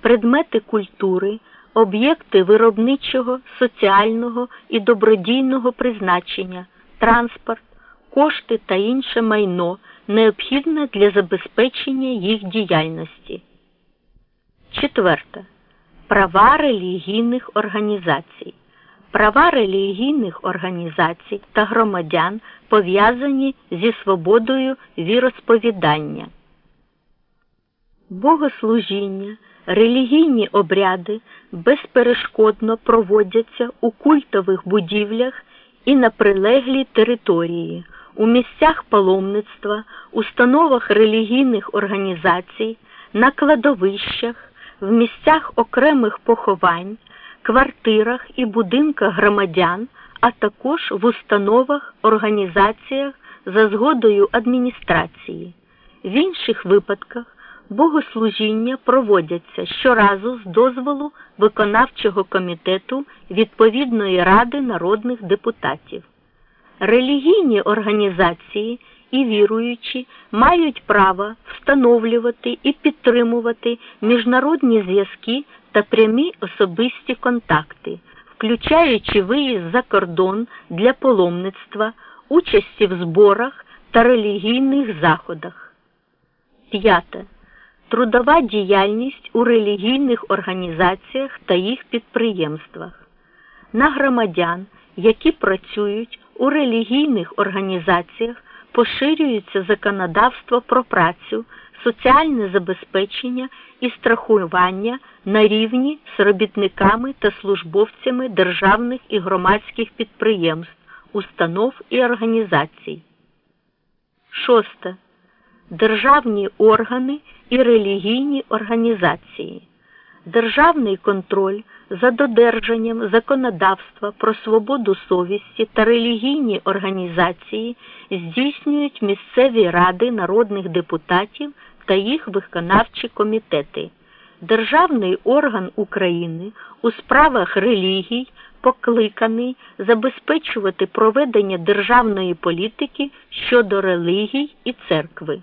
предмети культури, об'єкти виробничого, соціального і добродійного призначення, транспорт, кошти та інше майно, необхідне для забезпечення їх діяльності. Четверте. Права релігійних організацій. Права релігійних організацій та громадян пов'язані зі свободою віросповідання. Богослужіння, релігійні обряди безперешкодно проводяться у культових будівлях і на прилеглій території, у місцях паломництва, установах релігійних організацій, на кладовищах, в місцях окремих поховань, квартирах і будинках громадян, а також в установах, організаціях за згодою адміністрації. В інших випадках богослужіння проводяться щоразу з дозволу виконавчого комітету відповідної ради народних депутатів. Релігійні організації і віруючі мають право встановлювати і підтримувати міжнародні зв'язки та прямі особисті контакти, включаючи виїзд за кордон для паломництва, участі в зборах та релігійних заходах. П'яте. Трудова діяльність у релігійних організаціях та їх підприємствах. На громадян, які працюють у релігійних організаціях, поширюється законодавство про працю, соціальне забезпечення і страхування на рівні з робітниками та службовцями державних і громадських підприємств, установ і організацій. Шосте. Державні органи і релігійні організації. Державний контроль за додержанням законодавства про свободу совісті та релігійні організації здійснюють місцеві ради народних депутатів та їх виконавчі комітети. Державний орган України у справах релігій покликаний забезпечувати проведення державної політики щодо релігій і церкви.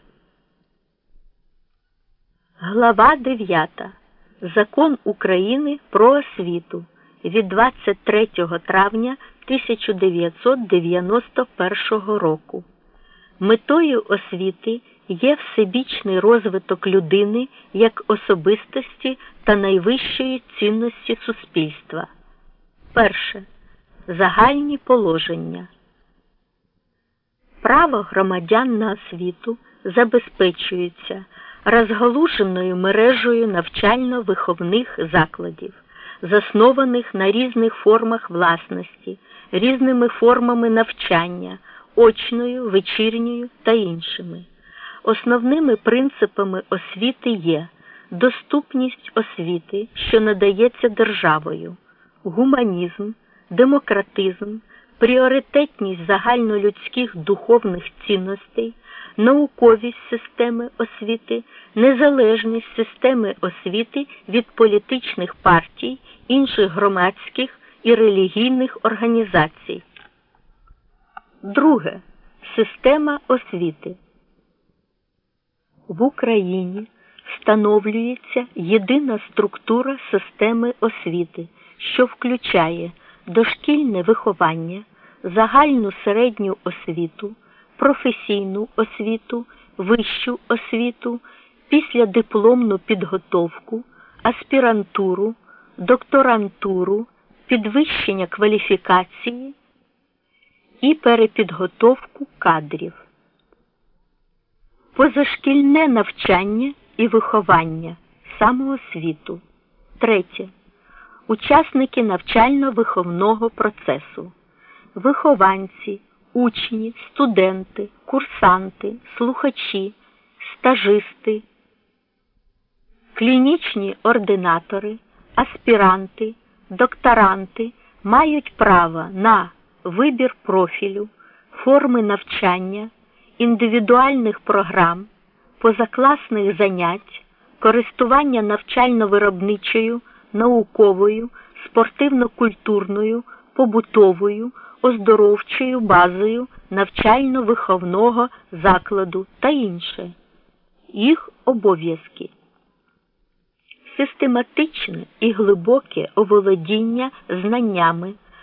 Глава 9. Закон України про освіту від 23 травня 1991 року. Метою освіти є всебічний розвиток людини як особистості та найвищої цінності суспільства. Перше. Загальні положення. Право громадян на освіту забезпечується розгалуженою мережею навчально-виховних закладів, заснованих на різних формах власності, різними формами навчання, очною, вечірньою та іншими. Основними принципами освіти є доступність освіти, що надається державою, гуманізм, демократизм, пріоритетність загальнолюдських духовних цінностей науковість системи освіти, незалежність системи освіти від політичних партій, інших громадських і релігійних організацій. Друге. Система освіти. В Україні встановлюється єдина структура системи освіти, що включає дошкільне виховання, загальну середню освіту професійну освіту, вищу освіту, післядипломну підготовку, аспірантуру, докторантуру, підвищення кваліфікації і перепідготовку кадрів. Позашкільне навчання і виховання самоосвіту. Третє. Учасники навчально-виховного процесу, вихованці, учні, студенти, курсанти, слухачі, стажисти, клінічні ординатори, аспіранти, докторанти мають право на вибір профілю, форми навчання, індивідуальних програм, позакласних занять, користування навчально-виробничою, науковою, спортивно-культурною, побутовою оздоровчою базою навчально-виховного закладу та інше. Їх обов'язки. систематичне і глибоке оволодіння знаннями